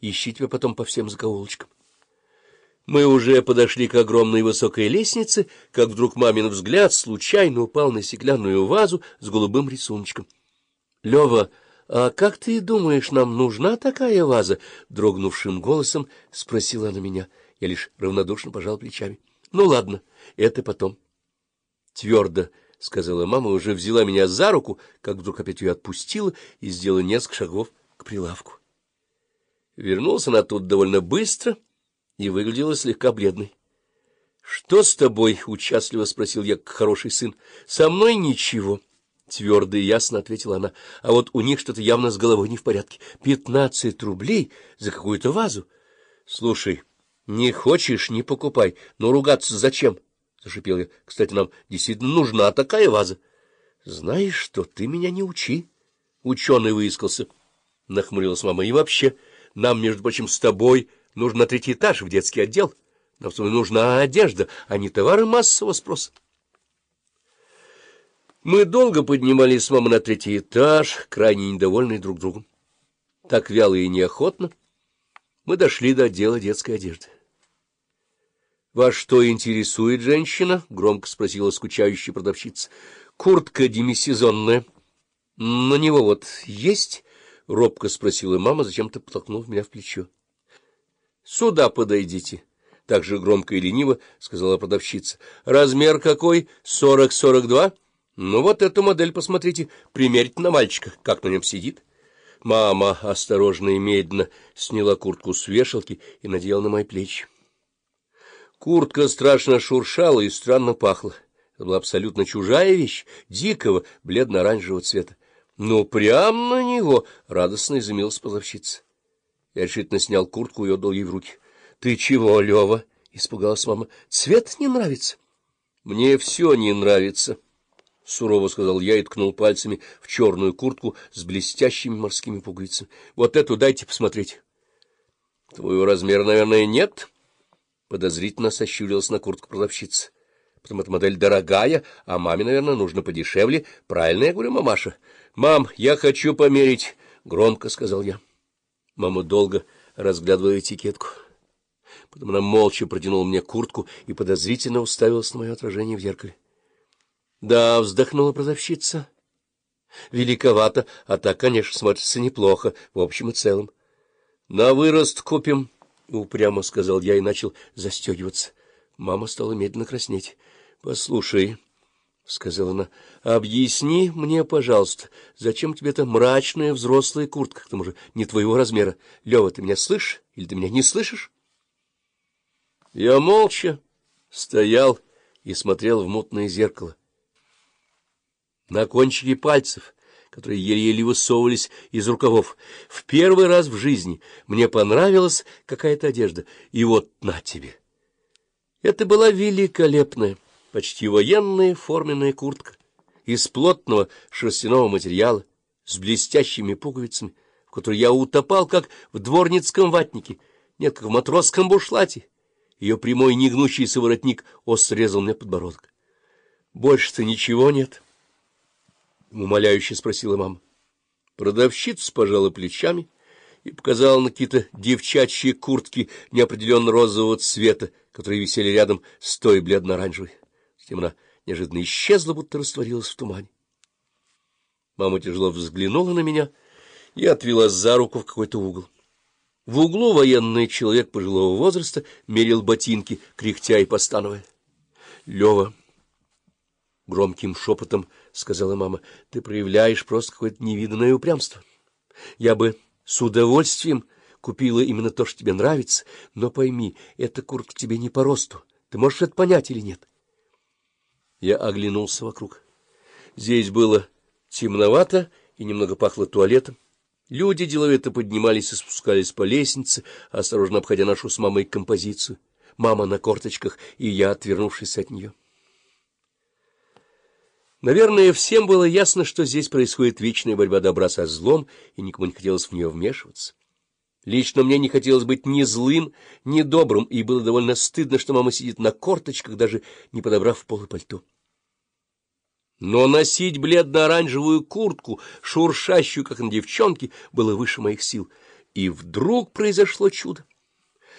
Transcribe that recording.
ищи тебя потом по всем закоулочкам. Мы уже подошли к огромной высокой лестнице, как вдруг мамин взгляд случайно упал на стеклянную вазу с голубым рисуночком. — Лева, а как ты думаешь, нам нужна такая ваза? — дрогнувшим голосом спросила она меня. Я лишь равнодушно пожал плечами. — Ну, ладно, это потом. Твердо, — сказала мама, уже взяла меня за руку, как вдруг опять ее отпустила и сделала несколько шагов к прилавку. Вернулся она тут довольно быстро — и выглядела слегка бледной. — Что с тобой? — участливо спросил я, как хороший сын. — Со мной ничего. — твердо и ясно ответила она. — А вот у них что-то явно с головой не в порядке. Пятнадцать рублей за какую-то вазу. — Слушай, не хочешь — не покупай. Но ругаться зачем? — зашипел я. — Кстати, нам действительно нужна такая ваза. — Знаешь что, ты меня не учи. Ученый выискался. — нахмурилась мама. — И вообще, нам, между прочим, с тобой... Нужно третий этаж, в детский отдел. Нам с нужна одежда, а не товары массового спроса. Мы долго поднимались с мамой на третий этаж, крайне недовольные друг другом. Так вяло и неохотно мы дошли до отдела детской одежды. — Вас что интересует женщина? — громко спросила скучающая продавщица. — Куртка демисезонная. — На него вот есть? — робко спросила мама, зачем-то потолкнув меня в плечо. — Сюда подойдите, — так же громко и лениво сказала продавщица. — Размер какой? Сорок-сорок два? Ну вот эту модель посмотрите, примерьте на мальчика, как на нем сидит. Мама осторожно и медленно сняла куртку с вешалки и надела на мои плечи. Куртка страшно шуршала и странно пахла. Это была абсолютно чужая вещь, дикого, бледно-оранжевого цвета. — Ну, прямо на него! — радостно изумилась продавщица. Я решительно снял куртку и отдал ей в руки. — Ты чего, Лева? — испугалась мама. — Цвет не нравится? — Мне все не нравится, — сурово сказал я и ткнул пальцами в черную куртку с блестящими морскими пуговицами. — Вот эту дайте посмотреть. — Твоего размера, наверное, нет? — подозрительно сощурилась на куртку продавщица. — Потом эта модель дорогая, а маме, наверное, нужно подешевле. Правильно я говорю, мамаша? — Мам, я хочу померить, — громко сказал я. Мама долго разглядывала этикетку. Потом она молча протянула мне куртку и подозрительно уставилась на мое отражение в зеркале. — Да, — вздохнула продавщица. — Великовато, а так, конечно, смотрится неплохо, в общем и целом. — На вырост купим, — упрямо сказал я и начал застегиваться. Мама стала медленно краснеть. — Послушай... — сказала она, — объясни мне, пожалуйста, зачем тебе эта мрачная взрослая куртка, к тому же не твоего размера. Лева, ты меня слышишь или ты меня не слышишь? Я молча стоял и смотрел в мутное зеркало. На кончике пальцев, которые еле-еле высовывались из рукавов, в первый раз в жизни мне понравилась какая-то одежда, и вот на тебе. Это была великолепная почти военная форменная куртка из плотного шерстяного материала с блестящими пуговицами, в которой я утопал, как в дворницком ватнике, нет, как в матросском бушлате. Ее прямой негнущийся воротник остро мне подбородок. — Больше-то ничего нет? — умоляюще спросила мама. Продавщица пожала плечами и показала на какие-то девчачьи куртки неопределенно розового цвета, которые висели рядом с той бледно-оранжевой. Затем она неожиданно исчезла, будто растворилась в тумане. Мама тяжело взглянула на меня и отвела за руку в какой-то угол. В углу военный человек пожилого возраста мерил ботинки, кряхтя и постановая. — Лева, — громким шепотом сказала мама, — ты проявляешь просто какое-то невиданное упрямство. Я бы с удовольствием купила именно то, что тебе нравится, но пойми, эта куртка тебе не по росту. Ты можешь это понять или нет? — я оглянулся вокруг. Здесь было темновато и немного пахло туалетом. Люди деловито поднимались и спускались по лестнице, осторожно обходя нашу с мамой композицию. Мама на корточках, и я, отвернувшись от нее. Наверное, всем было ясно, что здесь происходит вечная борьба добра со злом, и никому не хотелось в нее вмешиваться. Лично мне не хотелось быть ни злым, ни добрым, и было довольно стыдно, что мама сидит на корточках, даже не подобрав полы пальто. Но носить бледно-оранжевую куртку, шуршащую, как на девчонке, было выше моих сил. И вдруг произошло чудо.